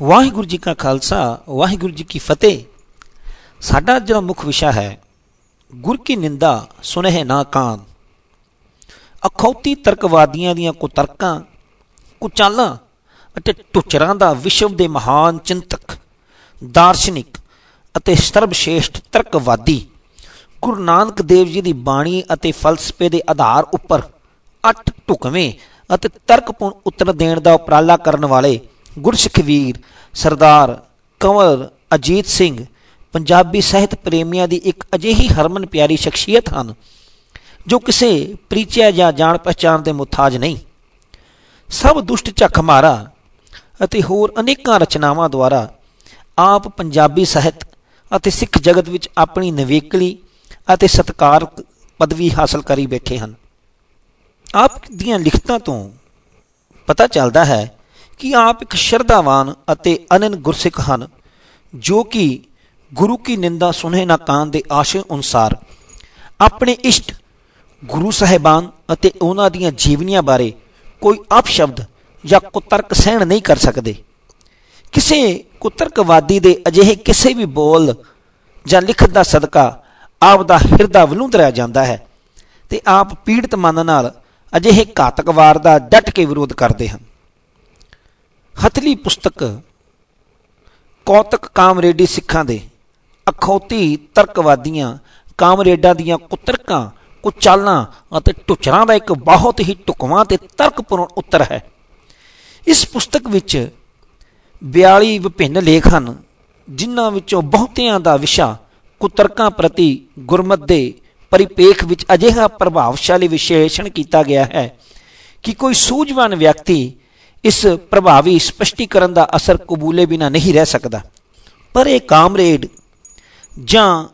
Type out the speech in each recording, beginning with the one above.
ਵਾਹਿਗੁਰੂ ਜੀ ਕਾ ਖਾਲਸਾ, ਵਾਹਿਗੁਰੂ ਜੀ ਕੀ ਫਤਿਹ। ਸਾਡਾ ਜਿਹੜਾ ਮੁੱਖ ਵਿਸ਼ਾ ਹੈ, ਗੁਰ ਕੀ ਨਿੰਦਾ, ਸੁਨਹਿ ਨਾ ਕਾਨ ਅਖੌਤੀ ਤਰਕਵਾਦੀਆਂ ਦੀਆਂ ਕੁਤਰਕਾਂ ਕੁਚਾਲਾਂ ਅਤੇ ਟੁਚਰਾਂ ਦਾ ਵਿਸ਼ਵ ਦੇ ਮਹਾਨ ਚਿੰਤਕ, ਦਾਰਸ਼ਨਿਕ ਅਤੇ ਸਰਬਸ਼ੇਸ਼ਟ ਤਰਕਵਾਦੀ ਗੁਰੂ ਨਾਨਕ ਦੇਵ ਜੀ ਦੀ ਬਾਣੀ ਅਤੇ ਫਲਸਫੇ ਦੇ ਆਧਾਰ ਉੱਪਰ ਅੱਠ ਢੁਕਵੇਂ ਅਤੇ ਤਰਕਪੂਰਨ ਉੱਤਰ ਦੇਣ ਦਾ ਉਪਰਾਲਾ ਕਰਨ ਵਾਲੇ ਗੁਰਸਿੱਖ ਵੀਰ, ਸਰਦਾਰ ਕੰਵਰ ਅਜੀਤ ਸਿੰਘ, ਪੰਜਾਬੀ ਸਾਹਿਤ ਪ੍ਰੇਮੀਆਂ ਦੀ ਇੱਕ ਅਜਿਹੀ ਹਰਮਨ ਪਿਆਰੀ ਸ਼ਖਸੀਅਤ ਹਨ, ਜੋ ਕਿਸੇ ਪ੍ਰੀਚਿਆ ਜਾਂ ਜਾਣ ਪਛਾਣ ਦੇ ਮੁਤਾਜ ਨਹੀਂ। ਸਭ ਦੁਸ਼ਟ ਝੱਖ ਮਾਰਾ ਅਤੇ ਹੋਰ ਅਨੇਕਾਂ ਰਚਨਾਵਾਂ ਦੁਆਰਾ ਆਪ ਪੰਜਾਬੀ ਸਾਹਿਤ ਅਤੇ ਸਿੱਖ ਜਗਤ ਵਿੱਚ ਆਪਣੀ ਨਵੇਕਲੀ ਅਤੇ ਸਤਕਾਰ ਪਦਵੀ ਹਾਸਲ ਕਰੀ ਬੈਠੇ ਹਨ। ਆਪ ਦੀਆਂ ਲਿਖਤਾਂ ਤੋਂ ਪਤਾ ਚੱਲਦਾ ਹੈ ਕਿ ਆਪ ਇੱਕ ਸ਼ਰਧਾਵਾਨ ਅਤੇ ਅਨਨ ਗੁਰਸਿੱਖ ਹਨ, ਜੋ ਕਿ ਗੁਰੂ ਕੀ ਨਿੰਦਾ ਸੁਨੇ ਨਾ ਕਾਨ ਦੇ ਆਸ਼ੇ ਅਨੁਸਾਰ ਆਪਣੇ ਇਸ਼ਟ, ਗੁਰੂ ਸਾਹਿਬਾਨ ਅਤੇ ਉਹਨਾਂ ਦੀਆਂ ਜੀਵਨੀਆਂ ਬਾਰੇ ਕੋਈ ਅਪਸ਼ਬਦ ਜਾਂ ਕੁਤਰਕ ਸਹਿਣ ਨਹੀਂ ਕਰ ਸਕਦੇ। ਕਿਸੇ ਕੁਤਰਕਵਾਦੀ ਦੇ ਅਜਿਹੇ ਕਿਸੇ ਵੀ ਬੋਲ ਜਾਂ ਲਿਖਤ ਦਾ ਸਦਕਾ ਆਪ ਦਾ ਹਿਰਦਾ ਵਲੂੰਦਰਿਆ ਜਾਂਦਾ ਹੈ ਤੇ ਆਪ ਪੀੜਤ ਮਨ ਨਾਲ ਅਜਿਹੇ ਘਾਤਕ ਵਾਰ ਦਾ ਡਟ ਕੇ ਵਿਰੋਧ ਕਰਦੇ ਹਨ। ਹਥਲੀ ਪੁਸਤਕ ਕੌਤਕ ਕਾਮਰੇਡੀ ਸਿੱਖਾਂ ਦੇ ਅਖੌਤੀ ਤਰਕਵਾਦੀਆਂ, ਕਾਮਰੇਡਾਂ ਦੀਆਂ ਕੁਤਰਕਾਂ, ਕੁਚਾਲਾਂ ਅਤੇ ਟੁਚਰਾਂ ਦਾ ਇੱਕ ਬਹੁਤ ਹੀ ਟੁਕਵਾਂ ਤੇ ਤਰਕਪੂਰਨ ਉੱਤਰ ਹੈ। ਇਸ ਪੁਸਤਕ ਵਿੱਚ 42 ਵਿਭਿੰਨ ਲੇਖ ਹਨ, ਜਿਨ੍ਹਾਂ ਵਿੱਚੋਂ ਬਹੁਤਿਆਂ ਦਾ ਵਿਸ਼ਾ ਕੁਤਰਕਾਂ ਪ੍ਰਤੀ ਗੁਰਮਤ ਦੇ ਪਰਿਪੇਖ ਵਿੱਚ ਅਜਿਹਾ ਪ੍ਰਭਾਵਸ਼ਾਲੀ ਵਿਸ਼ੇਸ਼ਣ ਕੀਤਾ ਗਿਆ ਹੈ ਕਿ ਕੋਈ ਸੂਝਵਾਨ ਵਿਅਕਤੀ ਇਸ ਪ੍ਰਭਾਵੀ ਸਪਸ਼ਟੀਕਰਨ ਦਾ ਅਸਰ ਕਬੂਲੇ ਬਿਨਾ ਨਹੀਂ ਰਹਿ ਸਕਦਾ। ਪਰ ਇਹ ਕਾਮਰੇਡ ਜਾਂ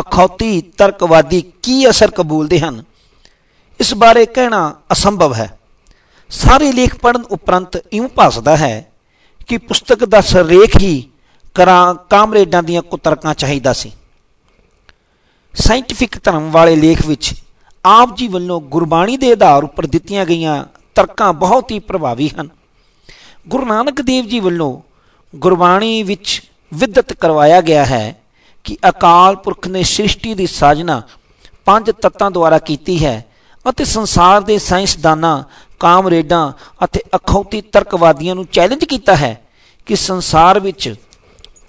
ਅਖੌਤੀ ਤਰਕਵਾਦੀ ਕੀ ਅਸਰ ਕਬੂਲਦੇ ਹਨ? ਇਸ ਬਾਰੇ ਕਹਿਣਾ ਅਸੰਭਵ ਹੈ। ਸਾਰੇ ਲੇਖ ਪੜਨ ਉਪਰੰਤ ਇਉਂ ਭਾਸਦਾ ਹੈ ਕਿ ਪੁਸਤਕ ਦਾ ਸਰੇਖ ਹੀ ਕਰਾਂ ਕਾਮਰੇਡਾਂ ਦੀਆਂ ਕੁਤਰਕਾਂ ਚਾਹੀਦਾ ਸੀ। ਸਾਇੰਟਿਫਿਕ ਧਰਮ ਵਾਲੇ ਲੇਖ ਵਿੱਚ ਆਪ ਜੀ ਵੱਲੋਂ ਗੁਰਬਾਣੀ ਦੇ ਆਧਾਰ ਉੱਪਰ ਦਿੱਤੀਆਂ ਗਈਆਂ ਤਰਕਾਂ ਬਹੁਤ ਹੀ ਪ੍ਰਭਾਵੀ ਹਨ। ਗੁਰੂ ਨਾਨਕ ਦੇਵ ਜੀ ਵੱਲੋਂ ਗੁਰਬਾਣੀ ਵਿੱਚ ਵਿਦਤ ਕਰਵਾਇਆ ਗਿਆ ਹੈ ਕਿ ਅਕਾਲ ਪੁਰਖ ਨੇ ਸ੍ਰਿਸ਼ਟੀ ਦੀ ਸਾਜਨਾ ਪੰਜ ਤੱਤਾਂ ਦੁਆਰਾ ਕੀਤੀ ਹੈ ਅਤੇ ਸੰਸਾਰ ਦੇ ਸਾਇੰਸਦਾਨਾਂ, ਕਾਮਰੇਡਾਂ ਅਤੇ ਅਖੌਤੀ ਤਰਕਵਾਦੀਆਂ ਨੂੰ ਚੈਲੰਜ ਕੀਤਾ ਹੈ ਕਿ ਸੰਸਾਰ ਵਿੱਚ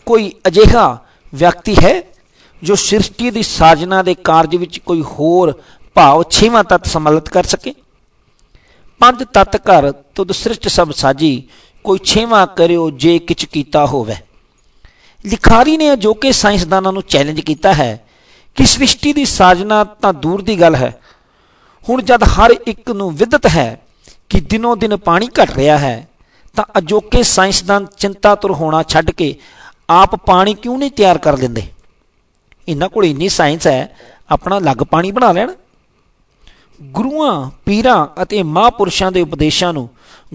ਕੋਈ ਅਜਿਹਾ ਵਿਅਕਤੀ ਹੈ ਜੋ ਸ੍ਰਿਸ਼ਟੀ ਦੀ ਸਾਜਨਾ ਦੇ ਕਾਰਜ ਵਿੱਚ ਕੋਈ ਹੋਰ ਭਾਵ ਛੇਵਾਂ ਤੱਤ ਸਮਲਿਤ ਕਰ ਸਕੇ। ਪੰਜ ਤਤ ਘਰ ਤੁਧ ਸ੍ਰਿਸ਼ਟ ਸਭ ਸਾਜੀ, ਕੋਈ ਛੇਵਾਂ ਕਰਿਓ ਜੇ ਕਿਛ ਕੀਤਾ ਹੋਵੇ। ਲਿਖਾਰੀ ਨੇ ਅਜੋਕੇ ਸਾਇੰਸਦਾਨਾਂ ਨੂੰ ਚੈਲੰਜ ਕੀਤਾ ਹੈ, ਕਿ ਸ੍ਰਿਸ਼ਟੀ ਦੀ ਸਾਜਨਾ ਤਾਂ ਦੂਰ ਦੀ ਗੱਲ ਹੈ। ਹੁਣ ਜਦ ਹਰ ਇੱਕ ਨੂੰ ਵਿਦਤ ਹੈ ਕਿ ਦਿਨੋ ਦਿਨ ਪਾਣੀ ਘਟ ਰਿਹਾ ਹੈ, ਤਾਂ ਅਜੋਕੇ ਸਾਇੰਸਦਾਨ ਚਿੰਤਾਤੁਰ ਹੋਣਾ ਛੱਡ ਕੇ ਆਪ ਪਾਣੀ ਕਿਉਂ ਨਹੀਂ ਤਿਆਰ ਕਰ ਲੈਂਦੇ? ਇਹਨਾਂ ਕੋਲ ਇੰਨੀ ਸਾਇੰਸ ਹੈ, ਆਪਣਾ ਲੱਗ ਪਾਣੀ ਬਣਾ ਲੈਣ। ਗੁਰੂਆਂ, ਪੀਰਾਂ ਅਤੇ ਮਹਾਪੁਰਸ਼ਾਂ ਦੇ ਉਪਦੇਸ਼ਾਂ ਨੂੰ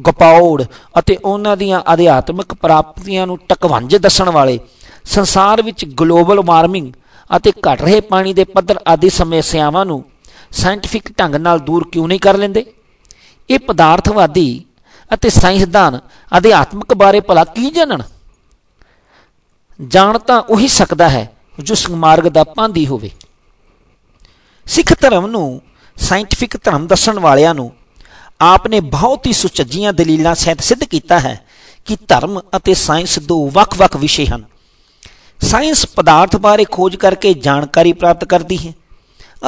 ਗਪਾਉੜ ਅਤੇ ਉਹਨਾਂ ਦੀਆਂ ਅਧਿਆਤਮਿਕ ਪ੍ਰਾਪਤੀਆਂ ਨੂੰ ਟਕਵੰਜ ਦੱਸਣ ਵਾਲੇ ਸੰਸਾਰ ਵਿੱਚ ਗਲੋਬਲ ਵਾਰਮਿੰਗ ਅਤੇ ਘਟ ਰਹੇ ਪਾਣੀ ਦੇ ਪੱਧਰ ਆਦਿ ਸਮੱਸਿਆਵਾਂ ਨੂੰ ਸਾਇੰਟਿਫਿਕ ਢੰਗ ਨਾਲ ਦੂਰ ਕਿਉਂ ਨਹੀਂ ਕਰ ਲੈਂਦੇ? ਇਹ ਪਦਾਰਥਵਾਦੀ ਅਤੇ ਸਾਇੰਸਦਾਨ ਅਧਿਆਤਮਿਕ ਬਾਰੇ ਭਲਾ ਕੀ ਜਾਣਨ? ਜਾਣ ਤਾਂ ਉਹੀ ਸਕਦਾ ਹੈ ਜੋ ਸੰਮਾਰਗ ਦਾ ਪਾਂਦੀ ਹੋਵੇ। ਸਿੱਖ ਧਰਮ ਨੂੰ ਸਾਇੰਟਿਫਿਕ ਧਰਮ ਦੱਸਣ ਵਾਲਿਆਂ ਨੂੰ ਆਪ ਨੇ ਬਹੁਤ ਹੀ ਸੁਚੱਜੀਆਂ ਦਲੀਲਾਂ ਸਹਿਤ ਸਿੱਧ ਕੀਤਾ ਹੈ ਕਿ ਧਰਮ ਅਤੇ ਸਾਇੰਸ ਦੋ ਵੱਖ-ਵੱਖ ਵਿਸ਼ੇ ਹਨ। ਸਾਇੰਸ ਪਦਾਰਥ ਬਾਰੇ ਖੋਜ ਕਰਕੇ ਜਾਣਕਾਰੀ ਪ੍ਰਾਪਤ ਕਰਦੀ ਹੈ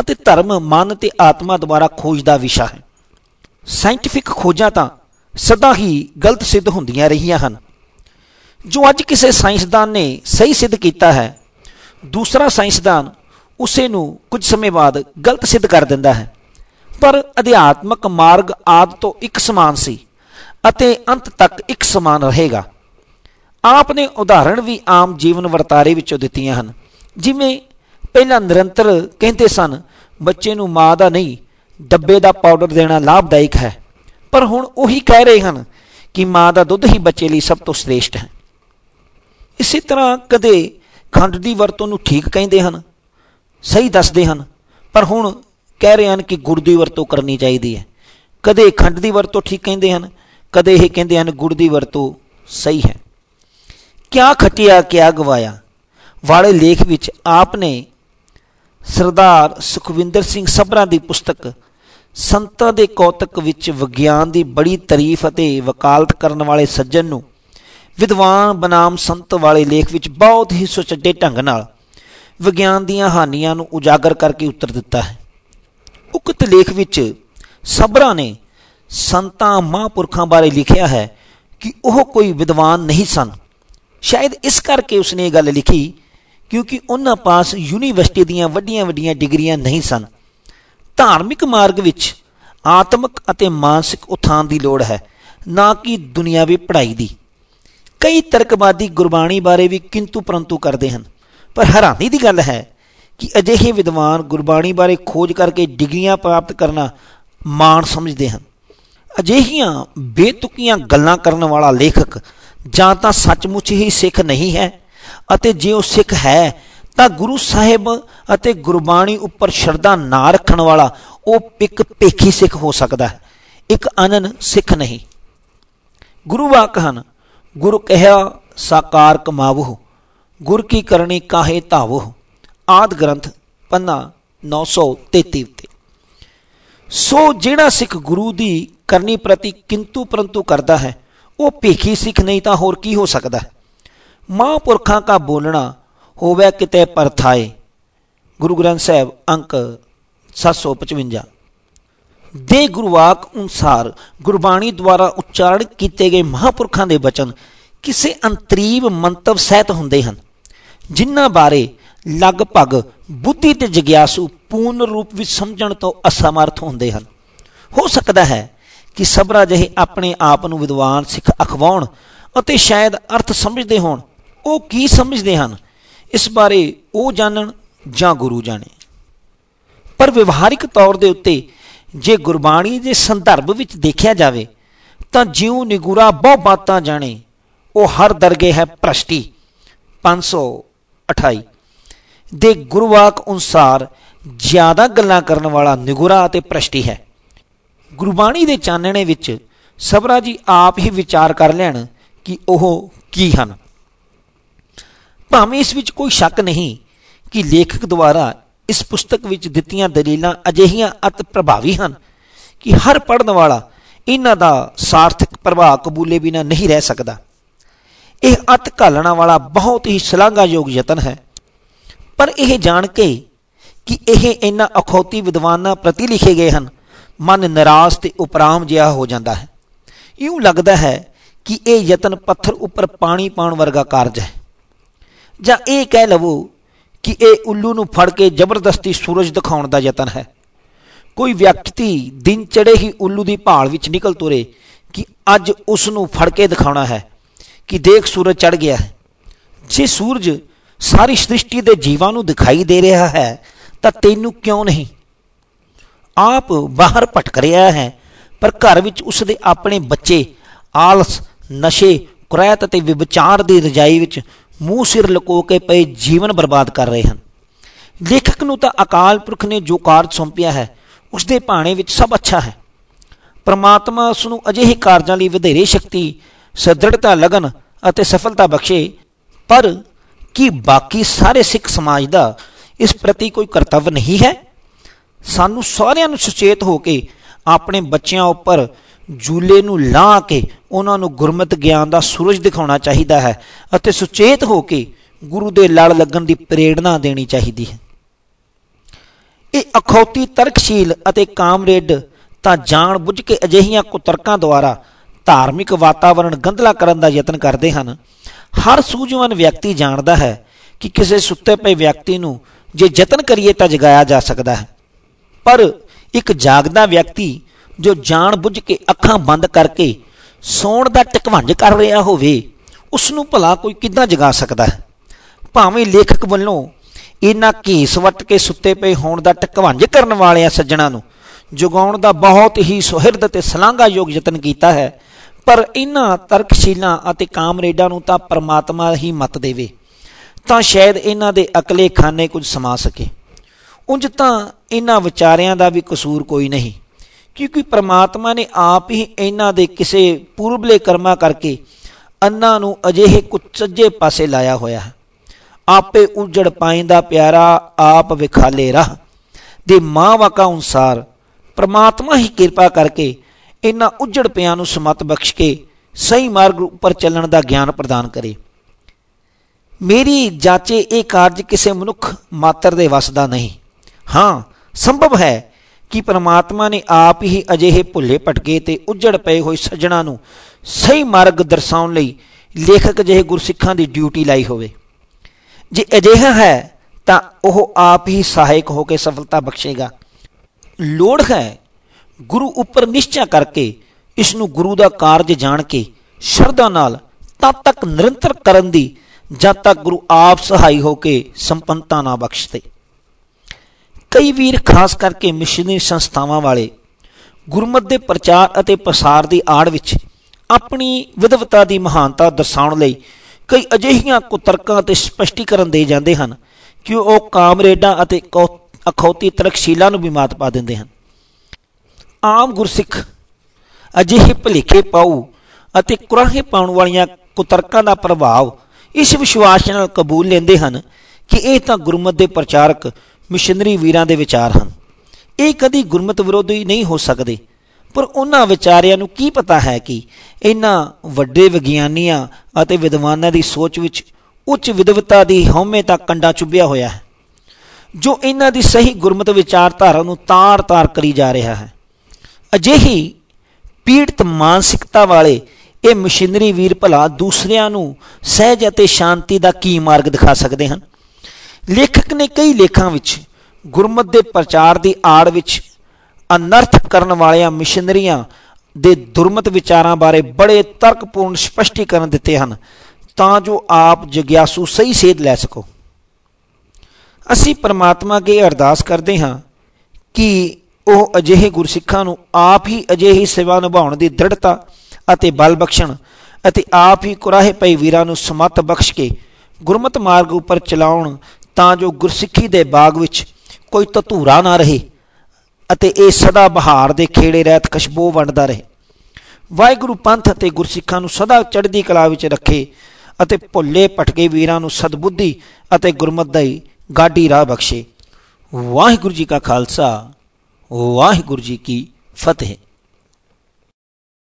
ਅਤੇ ਧਰਮ ਮਨ ਤੇ ਆਤਮਾ ਦੁਆਰਾ ਖੋਜ ਦਾ ਵਿਸ਼ਾ ਹੈ। ਸਾਇੰਟਿਫਿਕ ਖੋਜਾਂ ਤਾਂ ਸਦਾ ਹੀ ਗਲਤ ਸਿੱਧ ਹੁੰਦੀਆਂ ਰਹੀਆਂ ਹਨ। ਜੋ ਅੱਜ ਕਿਸੇ ਸਾਇੰਸਦਾਨ ਨੇ ਸਹੀ ਸਿੱਧ ਕੀਤਾ ਹੈ, ਦੂਸਰਾ ਸਾਇੰਸਦਾਨ ਉਸੇ ਨੂੰ ਕੁਝ ਸਮੇਂ ਬਾਅਦ ਗਲਤ ਸਿੱਧ ਕਰ ਦਿੰਦਾ ਹੈ। ਪਰ ਅਧਿਆਤਮਕ ਮਾਰਗ ਆਦ ਤੋਂ ਇੱਕ ਸਮਾਨ ਸੀ ਅਤੇ ਅੰਤ ਤੱਕ ਇੱਕ ਸਮਾਨ ਰਹੇਗਾ। ਆਪ ਨੇ ਉਦਾਹਰਣ ਵੀ ਆਮ ਜੀਵਨ ਵਰਤਾਰੇ ਵਿੱਚੋਂ ਦਿੱਤੀਆਂ ਹਨ। ਜਿਵੇਂ ਪਹਿਲਾਂ ਨਿਰੰਤਰ ਕਹਿੰਦੇ ਸਨ, ਬੱਚੇ ਨੂੰ ਮਾਂ ਦਾ ਨਹੀਂ, ਡੱਬੇ ਦਾ ਪਾਊਡਰ ਦੇਣਾ ਲਾਭਦਾਇਕ ਹੈ। ਪਰ ਹੁਣ ਉਹੀ ਕਹਿ ਰਹੇ ਹਨ ਕਿ ਮਾਂ ਦਾ ਦੁੱਧ ਹੀ ਬੱਚੇ ਲਈ ਸਭ ਤੋਂ ਸ੍ਰੇਸ਼ਟ ਹੈ। ਇਸੇ ਤਰ੍ਹਾਂ ਕਦੇ ਖੰਡ ਦੀ ਵਰਤੋਂ ਨੂੰ ਠੀਕ ਕਹਿੰਦੇ ਹਨ, ਸਹੀ ਦੱਸਦੇ ਹਨ, ਪਰ ਹੁਣ ਕਹਿ ਰਹੇ ਹਨ ਕਿ ਗੁੜ ਦੀ ਵਰਤੋਂ ਕਰਨੀ ਚਾਹੀਦੀ ਹੈ। ਕਦੇ ਖੰਡ ਦੀ ਵਰਤੋਂ ਠੀਕ ਕਹਿੰਦੇ ਹਨ, ਕਦੇ ਇਹ ਕਹਿੰਦੇ ਹਨ ਗੁੜ ਦੀ ਵਰਤੋਂ ਸਹੀ ਹੈ। ਕਿਆ ਖਟਿਆ, ਕਿਆ ਗਵਾਇਆ? ਵਾਲੇ ਲੇਖ ਵਿੱਚ ਆਪ ਨੇ ਸਰਦਾਰ ਸੁਖਵਿੰਦਰ ਸਿੰਘ ਸਭਰਾ ਦੀ ਪੁਸਤਕ ਸੰਤਾਂ ਦੇ ਕੌਤਕ ਵਿੱਚ ਵਿਗਿਆਨ ਦੀ ਬੜੀ ਤਾਰੀਫ ਅਤੇ ਵਕਾਲਤ ਕਰਨ ਵਾਲੇ ਸੱਜਣ ਨੂੰ ਵਿਦਵਾਨ ਬਨਾਮ ਸੰਤ ਵਾਲੇ ਲੇਖ ਵਿੱਚ ਬਹੁਤ ਹੀ ਸੁਚੱਜੇ ਢੰਗ ਨਾਲ ਵਿਗਿਆਨ ਦੀਆਂ ਹਾਨੀਆਂ ਨੂੰ ਉਜਾਗਰ ਕਰਕੇ ਉੱਤਰ ਦਿੱਤਾ ਹੈ। ਉਕਤ ਲੇਖ ਵਿੱਚ ਸਬਰਾ ਨੇ ਸੰਤਾਂ ਮਹਾਂਪੁਰਖਾਂ ਬਾਰੇ ਲਿਖਿਆ ਹੈ ਕਿ ਉਹ ਕੋਈ ਵਿਦਵਾਨ ਨਹੀਂ ਸਨ। ਸ਼ਾਇਦ ਇਸ ਕਰਕੇ ਉਸਨੇ ਇਹ ਗੱਲ ਲਿਖੀ ਕਿਉਂਕਿ ਉਹਨਾਂ ਪਾਸ ਯੂਨੀਵਰਸਿਟੀ ਦੀਆਂ ਵੱਡੀਆਂ-ਵੱਡੀਆਂ ਡਿਗਰੀਆਂ ਨਹੀਂ ਸਨ। ਧਾਰਮਿਕ ਮਾਰਗ ਵਿੱਚ ਆਤਮਿਕ ਅਤੇ ਮਾਨਸਿਕ ਉਥਾਨ ਦੀ ਲੋੜ ਹੈ, ਨਾ ਕਿ ਦੁਨਿਆਵੀ ਪੜ੍ਹਾਈ ਦੀ। ਕਈ ਤਰਕਵਾਦੀ ਗੁਰਬਾਣੀ ਬਾਰੇ ਵੀ ਕਿੰਤੂ ਪਰੰਤੂ ਕਰਦੇ ਹਨ। ਪਰ ਹੈਰਾਨੀ ਦੀ ਗੱਲ ਹੈ ਕਿ ਅਜਿਹੇ ਵਿਦਵਾਨ ਗੁਰਬਾਣੀ ਬਾਰੇ ਖੋਜ ਕਰਕੇ ਡਿਗਰੀਆਂ ਪ੍ਰਾਪਤ ਕਰਨਾ ਮਾਣ ਸਮਝਦੇ ਹਨ। ਅਜਿਹੀਆਂ ਬੇਤੁਕੀਆਂ ਗੱਲਾਂ ਕਰਨ ਵਾਲਾ ਲੇਖਕ ਜਾਂ ਤਾਂ ਸੱਚਮੁੱਚ ਹੀ ਸਿੱਖ ਨਹੀਂ ਹੈ ਅਤੇ ਜੇ ਉਹ ਸਿੱਖ ਹੈ, ਤਾਂ ਗੁਰੂ ਸਾਹਿਬ ਅਤੇ ਗੁਰਬਾਣੀ ਉੱਪਰ ਸ਼ਰਧਾ ਨਾ ਰੱਖਣ ਵਾਲਾ ਉਹ ਇੱਕ ਭੇਖੀ ਸਿੱਖ ਹੋ ਸਕਦਾ ਹੈ। ਇੱਕ ਅਨਨ ਸਿੱਖ ਨਹੀਂ। ਗੁਰੂ ਵਾਕ ਹਨ, ਗੁਰ ਕਹਿਆ ਸਾਕਾਰ ਕਮਾਵੋ ਗੁਰ ਕੀ ਕਰਨੀ ਕਾਹੇ ਧਾਵੋ ਆਦ ਗ੍ਰੰਥ, ਪੰਨਾ 933 ਤੇ ਸੋ ਜਿਹੜਾ ਸਿੱਖ ਗੁਰੂ ਦੀ ਕਰਨੀ ਪ੍ਰਤੀ ਕਿੰਤੂ ਪਰੰਤੂ ਕਰਦਾ ਹੈ, ਉਹ ਭੇਖੀ ਸਿੱਖ ਨਹੀਂ ਤਾਂ ਹੋਰ ਕੀ ਹੋ ਸਕਦਾ ਹੈ? ਮਹਾਂਪੁਰਖਾਂ ਦਾ ਬੋਲਣਾ ਹੋਵੇ ਕਿਤੇ ਪਰਥਾਏ ਗੁਰੂ ਗ੍ਰੰਥ ਸਾਹਿਬ ਅੰਕ 755 ਦੇ ਗੁਰਵਾਕ ਅਨੁਸਾਰ ਗੁਰਬਾਣੀ ਦੁਆਰਾ ਉਚਾਰਨ ਕੀਤੇ ਗਏ ਮਹਾਂਪੁਰਖਾਂ ਦੇ ਬਚਨ ਕਿਸੇ ਅੰਤਰੀਵ ਮੰਤਵ ਸਹਿਤ ਹੁੰਦੇ ਹਨ, ਜਿਨ੍ਹਾਂ ਬਾਰੇ ਲਗਭਗ ਬੁੱਧੀ ਤੇ ਜਗਿਆਸੂ ਪੂਰਨ ਰੂਪ ਵਿੱਚ ਸਮਝਣ ਤੋਂ ਅਸਮਰਥ ਹੁੰਦੇ ਹਨ। ਹੋ ਸਕਦਾ ਹੈ ਕਿ ਸਬਰਾ ਜਿਹੇ ਆਪਣੇ ਆਪ ਨੂੰ ਵਿਦਵਾਨ ਸਿੱਖ ਅਖਵਾਉਣ ਅਤੇ ਸ਼ਾਇਦ ਅਰਥ ਸਮਝਦੇ ਹੋਣ। ਉਹ ਕੀ ਸਮਝਦੇ ਹਨ? ਇਸ ਬਾਰੇ ਉਹ ਜਾਣਨ ਜਾਂ ਗੁਰੂ ਜਾਣੇ? ਪਰ ਵਿਵਹਾਰਿਕ ਤੌਰ ਦੇ ਉੱਤੇ ਜੇ ਗੁਰਬਾਣੀ ਦੇ ਸੰਦਰਭ ਵਿੱਚ ਦੇਖਿਆ ਜਾਵੇ, ਤਾਂ ਜਿਉ ਨਿਗੁਰਾ ਬਹੁ ਬਾਤਾਂ ਜਾਣੇ, ਉਹ ਹਰ ਦਰਗੇ ਹੈ ਪ੍ਰਸ਼ਟੀ 528 ਦੇ ਗੁਰਵਾਕ ਅਨੁਸਾਰ ਜ਼ਿਆਦਾ ਗੱਲਾਂ ਕਰਨ ਵਾਲਾ ਨਿਗੁਰਾ ਅਤੇ ਭ੍ਰਸ਼ਟੀ ਹੈ। ਗੁਰਬਾਣੀ ਦੇ ਚਾਨਣੇ ਵਿੱਚ ਸਬਰਾ ਜੀ ਆਪ ਹੀ ਵਿਚਾਰ ਕਰ ਲੈਣ ਕਿ ਉਹ ਕੀ ਹਨ। ਭਾਵੇਂ ਇਸ ਵਿੱਚ ਕੋਈ ਸ਼ੱਕ ਨਹੀਂ ਕਿ ਲੇਖਕ ਦੁਆਰਾ ਇਸ ਪੁਸਤਕ ਵਿੱਚ ਦਿੱਤੀਆਂ ਦਲੀਲਾਂ ਅਜਿਹੀਆਂ ਅਤ ਪ੍ਰਭਾਵੀ ਹਨ ਕਿ ਹਰ ਪੜਨ ਵਾਲਾ ਇਹਨਾਂ ਦਾ ਸਾਰਥਕ ਪ੍ਰਭਾਵ ਕਬੂਲੇ ਬਿਨਾ ਨਹੀਂ ਰਹਿ ਸਕਦਾ। ਇਹ ਅਤ ਘਾਲਣਾ ਵਾਲਾ ਬਹੁਤ ਹੀ ਸ਼ਲਾਘਾਯੋਗ ਯਤਨ ਹੈ। ਪਰ ਇਹ ਜਾਣ ਕੇ ਕਿ ਇਹ ਇਹਨਾਂ ਅਖੌਤੀ ਵਿਦਵਾਨਾਂ ਪ੍ਰਤੀ ਲਿਖੇ ਗਏ ਹਨ, ਮਨ ਨਿਰਾਸ਼ ਤੇ ਉਪਰਾਮ ਜਿਹਾ ਹੋ ਜਾਂਦਾ ਹੈ। ਇਉਂ ਲੱਗਦਾ ਹੈ ਕਿ ਇਹ ਯਤਨ ਪੱਥਰ ਉੱਪਰ ਪਾਣੀ ਪਾਉਣ ਵਰਗਾ ਕਾਰਜ ਹੈ। ਜਾਂ ਇਹ ਕਹਿ ਲਵੋ ਕਿ ਇਹ ਉੱਲੂ ਨੂੰ ਫੜ ਕੇ ਜ਼ਬਰਦਸਤੀ ਸੂਰਜ ਦਿਖਾਉਣ ਦਾ ਯਤਨ ਹੈ। ਕੋਈ ਵਿਅਕਤੀ ਦਿਨ ਚੜੇ ਹੀ ਉੱਲੂ ਦੀ ਭਾਲ ਵਿੱਚ ਨਿਕਲ ਤੁਰੇ ਕਿ ਅੱਜ ਉਸ ਨੂੰ ਫੜ ਕੇ ਦਿਖਾਉਣਾ ਹੈ ਕਿ ਦੇਖ ਸੂਰਜ ਚੜ ਗਿਆ ਹੈ। ਜੇ ਸੂਰਜ ਸਾਰੀ ਸ੍ਰਿਸ਼ਟੀ ਦੇ ਜੀਵਾਂ ਨੂੰ ਦਿਖਾਈ ਦੇ ਰਿਹਾ ਹੈ, ਤਾਂ ਤੈਨੂੰ ਕਿਉਂ ਨਹੀਂ? ਆਪ ਬਾਹਰ ਭਟਕ ਰਿਹਾ ਹੈ, ਪਰ ਘਰ ਵਿੱਚ ਉਸ ਦੇ ਆਪਣੇ ਬੱਚੇ, ਆਲਸ, ਨਸ਼ੇ, ਕੁਰੈਤ ਅਤੇ ਵਿਵਚਾਰ ਦੀ ਰਜਾਈ ਵਿੱਚ ਮੂੰਹ ਸਿਰ ਲਕੋ ਕੇ ਪਏ ਜੀਵਨ ਬਰਬਾਦ ਕਰ ਰਹੇ ਹਨ। ਲੇਖਕ ਨੂੰ ਤਾਂ ਅਕਾਲ ਪੁਰਖ ਨੇ ਜੋ ਕਾਰਜ ਸੌਂਪਿਆ ਹੈ ਉਸ ਦੇ ਭਾਣੇ ਵਿੱਚ ਸਭ ਅੱਛਾ ਹੈ। ਪਰਮਾਤਮਾ ਉਸ ਨੂੰ ਅਜਿਹੇ ਕਾਰਜਾਂ ਲਈ ਵਧੇਰੇ ਸ਼ਕਤੀ, ਸਦ੍ਰਿੜਤਾ, ਲਗਨ ਅਤੇ ਸਫਲਤਾ ਬਖਸ਼ੇ, ਪਰ ਕੀ ਬਾਕੀ ਸਾਰੇ ਸਿੱਖ ਸਮਾਜ ਦਾ ਇਸ ਪ੍ਰਤੀ ਕੋਈ ਕਰਤੱਵ ਨਹੀਂ ਹੈ? ਸਾਨੂੰ ਸਾਰਿਆਂ ਨੂੰ ਸੁਚੇਤ ਹੋ ਕੇ ਆਪਣੇ ਬੱਚਿਆਂ ਉੱਪਰ ਜੂਲੇ ਨੂੰ ਲਾ ਕੇ ਉਹਨਾਂ ਨੂੰ ਗੁਰਮਤ ਗਿਆਨ ਦਾ ਸੂਰਜ ਦਿਖਾਉਣਾ ਚਾਹੀਦਾ ਹੈ ਅਤੇ ਸੁਚੇਤ ਹੋ ਕੇ ਗੁਰੂ ਦੇ ਲੜ ਲੱਗਣ ਦੀ ਪ੍ਰੇਰਣਾ ਦੇਣੀ ਚਾਹੀਦੀ ਹੈ। ਇਹ ਅਖੌਤੀ ਤਰਕਸ਼ੀਲ ਅਤੇ ਕਾਮਰੇਡ ਤਾਂ ਜਾਣ ਬੁੱਝ ਕੇ ਅਜਿਹੀਆਂ ਕੁਤਰਕਾਂ ਦੁਆਰਾ ਧਾਰਮਿਕ ਵਾਤਾਵਰਣ ਗੰਧਲਾ ਕਰਨ ਦਾ ਯਤਨ ਕਰਦੇ ਹਨ ਹਰ ਸੂਝਵਾਨ ਵਿਅਕਤੀ ਜਾਣਦਾ ਹੈ ਕਿ ਕਿਸੇ ਸੁੱਤੇ ਪਏ ਵਿਅਕਤੀ ਨੂੰ ਜੇ ਯਤਨ ਕਰੀਏ ਤਾਂ ਜਗਾਇਆ ਜਾ ਸਕਦਾ ਹੈ। ਪਰ ਇੱਕ ਜਾਗਦਾ ਵਿਅਕਤੀ ਜੋ ਜਾਣ ਬੁੱਝ ਕੇ ਅੱਖਾਂ ਬੰਦ ਕਰਕੇ ਸੌਣ ਦਾ ਟਕਵੰਜ ਕਰ ਰਿਹਾ ਹੋਵੇ ਉਸ ਨੂੰ ਭਲਾ ਕੋਈ ਕਿੱਦਾਂ ਜਗਾ ਸਕਦਾ ਹੈ? ਭਾਵੇਂ ਲੇਖਕ ਵੱਲੋਂ ਇਹਨਾਂ ਘੀਸ ਵੱਟ ਕੇ ਸੁੱਤੇ ਪਏ ਹੋਣ ਦਾ ਟਕਵੰਜ ਕਰਨ ਵਾਲਿਆਂ ਸੱਜਣਾ ਨੂੰ ਜਗਾਉਣ ਦਾ ਬਹੁਤ ਹੀ ਸੁਹਿਰਦ ਤੇ ਸਲਾਘਾਯੋਗ ਯਤਨ ਕੀਤਾ ਹੈ ਪਰ ਇਹਨਾਂ ਤਰਕਸ਼ੀਲਾਂ ਅਤੇ ਕਾਮਰੇਡਾਂ ਨੂੰ ਤਾਂ ਪਰਮਾਤਮਾ ਹੀ ਮਤ ਦੇਵੇ, ਤਾਂ ਸ਼ਾਇਦ ਇਹਨਾਂ ਦੇ ਅਕਲੇ ਖਾਨੇ ਕੁਝ ਸਮਾ ਸਕੇ। ਉੰਜ ਤਾਂ ਇਹਨਾਂ ਵਿਚਾਰਿਆਂ ਦਾ ਵੀ ਕਸੂਰ ਕੋਈ ਨਹੀਂ, ਕਿਉਂਕਿ ਪਰਮਾਤਮਾ ਨੇ ਆਪ ਹੀ ਇਹਨਾਂ ਦੇ ਕਿਸੇ ਪੂਰਬਲੇ ਕਰਮਾਂ ਕਰਕੇ ਅੰਨਾ ਨੂੰ ਅਜਿਹੇ ਕੁਚੱਜੇ ਪਾਸੇ ਲਾਇਆ ਹੋਇਆ ਹੈ। ਆਪੇ ਉਜੜ ਪਾਇੰਦਾ ਪਿਆਰਾ ਆਪ ਵਿਖਾਲੇ ਰਾਹ, ਦੇ ਮਾਂ ਵਾਕਾ ਅਨੁਸਾਰ ਪਰਮਾਤਮਾ ਹੀ ਕਿਰਪਾ ਕਰਕੇ ਇਹਨਾਂ ਉਜੜ ਪਿਆਂ ਨੂੰ ਸਮਤ ਬਖਸ਼ ਕੇ ਸਹੀ ਮਾਰਗ ਉੱਪਰ ਚੱਲਣ ਦਾ ਗਿਆਨ ਪ੍ਰਦਾਨ ਕਰੇ। ਮੇਰੀ ਜਾਚੇ ਇਹ ਕਾਰਜ ਕਿਸੇ ਮਨੁੱਖ ਮਾਤਰ ਦੇ ਵਸ ਦਾ ਨਹੀਂ। ਹਾਂ, ਸੰਭਵ ਹੈ ਕਿ ਪ੍ਰਮਾਤਮਾ ਨੇ ਆਪ ਹੀ ਅਜਿਹੇ ਭੁੱਲੇ ਭਟਕੇ ਤੇ ਉਜੜ ਪਏ ਹੋਏ ਸੱਜਣਾ ਨੂੰ ਸਹੀ ਮਾਰਗ ਦਰਸਾਉਣ ਲਈ ਲੇਖਕ ਜਿਹੇ ਗੁਰਸਿੱਖਾਂ ਦੀ ਡਿਊਟੀ ਲਾਈ ਹੋਵੇ। ਜੇ ਅਜਿਹਾ ਹੈ, ਤਾਂ ਉਹ ਆਪ ਹੀ ਸਹਾਇਕ ਹੋ ਕੇ ਸਫਲਤਾ ਬਖਸ਼ੇਗਾ। ਲੋੜ ਹੈ ਗੁਰੂ ਉੱਪਰ ਨਿਸ਼ਚਾ ਕਰਕੇ ਇਸ ਨੂੰ ਗੁਰੂ ਦਾ ਕਾਰਜ ਜਾਣ ਕੇ ਸ਼ਰਧਾ ਨਾਲ ਤਦ ਤੱਕ ਨਿਰੰਤਰ ਕਰਨ ਦੀ ਜਦ ਤੱਕ ਗੁਰੂ ਆਪ ਸਹਾਈ ਹੋ ਕੇ ਸੰਪੰਨਤਾ ਨਾ ਬਖਸ਼ਦੇ। ਕਈ ਵੀਰ ਖਾਸ ਕਰਕੇ ਮਿਸ਼ਨਰੀ ਸੰਸਥਾਵਾਂ ਵਾਲੇ ਗੁਰਮਤ ਦੇ ਪ੍ਰਚਾਰ ਅਤੇ ਪ੍ਰਸਾਰ ਦੀ ਆੜ ਵਿੱਚ ਆਪਣੀ ਵਿਦਵਤਾ ਦੀ ਮਹਾਨਤਾ ਦਰਸਾਉਣ ਲਈ ਕਈ ਅਜਿਹੀਆਂ ਕੁਤਰਕਾਂ ਤੇ ਸਪਸ਼ਟੀਕਰਨ ਦੇ ਜਾਂਦੇ ਹਨ ਕਿ ਉਹ ਕਾਮਰੇਡਾਂ ਅਤੇ ਅਖੌਤੀ ਤਰਕਸ਼ੀਲਾਂ ਨੂੰ ਵੀ ਮਾਤ ਪਾ ਦਿੰਦੇ ਹਨ। ਆਮ ਗੁਰਸਿੱਖ ਅਜਿਹੇ ਭਲੇਖੇ ਪਾਉ ਅਤੇ ਕੁਰਾਹੇ ਪਾਉਣ ਵਾਲੀਆਂ ਕੁਤਰਕਾਂ ਦਾ ਪ੍ਰਭਾਵ ਇਸ ਵਿਸ਼ਵਾਸ ਨਾਲ ਕਬੂਲ ਲੈਂਦੇ ਹਨ ਕਿ ਇਹ ਤਾਂ ਗੁਰਮਤ ਦੇ ਪ੍ਰਚਾਰਕ ਮਿਸ਼ਨਰੀ ਵੀਰਾਂ ਦੇ ਵਿਚਾਰ ਹਨ। ਇਹ ਕਦੀ ਗੁਰਮਤ ਵਿਰੋਧੀ ਨਹੀਂ ਹੋ ਸਕਦੇ, ਪਰ ਉਹਨਾਂ ਵਿਚਾਰਿਆਂ ਨੂੰ ਕੀ ਪਤਾ ਹੈ ਕਿ ਇਹਨਾਂ ਵੱਡੇ ਵਿਗਿਆਨੀਆਂ ਅਤੇ ਵਿਦਵਾਨਾਂ ਦੀ ਸੋਚ ਵਿੱਚ ਉੱਚ ਵਿਦਵਤਾ ਦੀ ਹਉਮੈ ਤੱਕ ਕੰਡਾ ਚੁੱਭਿਆ ਹੋਇਆ ਹੈ, ਜੋ ਇਹਨਾਂ ਦੀ ਸਹੀ ਗੁਰਮਤ ਵਿਚਾਰਧਾਰਾ ਨੂੰ ਤਾਰ-ਤਾਰ ਕਰੀ ਜਾ ਰਿਹਾ ਹੈ। ਅਜਿਹੀ ਪੀੜਤ ਮਾਨਸਿਕਤਾ ਵਾਲੇ ਇਹ ਮਸ਼ੀਨਰੀ ਵੀਰ ਭਲਾ ਦੂਸਰਿਆਂ ਨੂੰ ਸਹਿਜ ਅਤੇ ਸ਼ਾਂਤੀ ਦਾ ਕੀ ਮਾਰਗ ਦਿਖਾ ਸਕਦੇ ਹਨ? ਲੇਖਕ ਨੇ ਕਈ ਲੇਖਾਂ ਵਿੱਚ ਗੁਰਮਤ ਦੇ ਪ੍ਰਚਾਰ ਦੀ ਆੜ ਵਿੱਚ ਅਨਰਥ ਕਰਨ ਵਾਲਿਆਂ ਮਿਸ਼ਨਰੀਆਂ ਦੇ ਦੁਰਮਤ ਵਿਚਾਰਾਂ ਬਾਰੇ ਬੜੇ ਤਰਕਪੂਰਨ ਸਪਸ਼ਟੀਕਰਨ ਦਿੱਤੇ ਹਨ। ਤਾਂ ਜੋ ਆਪ ਜਗਿਆਸੂ ਸਹੀ ਸੇਧ ਲੈ ਸਕੋ। ਅਸੀਂ ਪਰਮਾਤਮਾ ਅੱਗੇ ਅਰਦਾਸ ਕਰਦੇ ਹਾਂ ਕਿ ਉਹ ਅਜਿਹੇ ਗੁਰਸਿੱਖਾਂ ਨੂੰ ਆਪ ਹੀ ਅਜਿਹੀ ਸੇਵਾ ਨਿਭਾਉਣ ਦੀ ਦ੍ਰਿੜਤਾ ਅਤੇ ਬਲ ਬਖਸ਼ਣ ਅਤੇ ਆਪ ਹੀ ਕੁਰਾਹੇ ਪਈ ਵੀਰਾਂ ਨੂੰ ਸਮਤ ਬਖਸ਼ ਕੇ ਗੁਰਮਤ ਮਾਰਗ ਉੱਪਰ ਚਲਾਉਣ ਤਾਂ ਜੋ ਗੁਰਸਿੱਖੀ ਦੇ ਬਾਗ ਵਿੱਚ ਕੋਈ ਧਤੂਰਾ ਨਾ ਰਹੇ ਅਤੇ ਇਹ ਸਦਾ ਬਹਾਰ ਦੇ ਖੇੜੇ ਰਹਿਤ ਖੁਸ਼ਬੂ ਵੰਡਦਾ ਰਹੇ। ਵਾਹਿਗੁਰੂ ਪੰਥ ਅਤੇ ਗੁਰਸਿੱਖਾਂ ਨੂੰ ਸਦਾ ਚੜ੍ਹਦੀ ਕਲਾ ਵਿੱਚ ਰੱਖੇ ਅਤੇ ਭੁੱਲੇ ਭਟਕੇ ਵੀਰਾਂ ਨੂੰ ਸਦਬੁੱਧੀ ਅਤੇ ਗੁਰਮਤ ਦੀ ਗਾਢੀ ਰਾਹ ਬਖਸ਼ੇ। ਵਾਹਿਗੁਰੂ ਜੀ ਕਾ ਖਾਲਸਾ। ਵਾਹਿਗੁਰੂ ਜੀ ਕੀ ਫਤਿਹ।